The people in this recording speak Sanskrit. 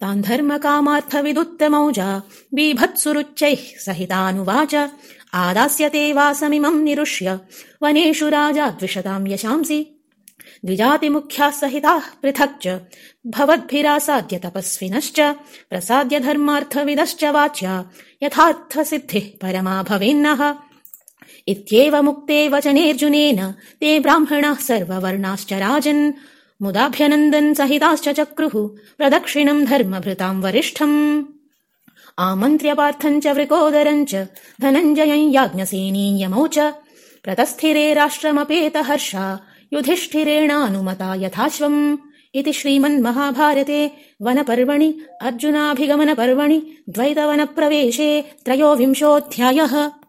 तान् धर्मकामार्थविदुत्तमौजा बीभत्सुरुच्चैः सहितानुवाच। आदास्यते वासमिमम् निरुष्य वनेषु राजा द्विषताम् यशांसि। द्विजातिमुख्याः सहिताः पृथक् च भवद्भिरासाद्य तपस्विनश्च प्रसाद्य धर्मार्थविदश्च वाच्या यथार्थसिद्धिः परमा भवेन्नः। इत्येवमुक्ते वचनेऽर्जुनेन ते ब्राह्मणाः सर्ववर्णाश्च राजन् मुदाभ्यनन्दन् सहिताश्च चक्रुः प्रदक्षिणम् धर्मभृताम् वरिष्ठम्। आमन्त्र्य पार्थम् च वृकोदरम् च धनञ्जयम् याज्ञसेनीयमौ च। प्रतस्थिरे राष्ट्रमपेतहर्षा युधिष्ठिरेणानुमता यथाश्वम्। इति श्रीमन्महाभारते वनपर्वणि अर्जुनाभिगमनपर्वणि द्वैतवनप्रवेशे त्रयोविंशोऽध्यायः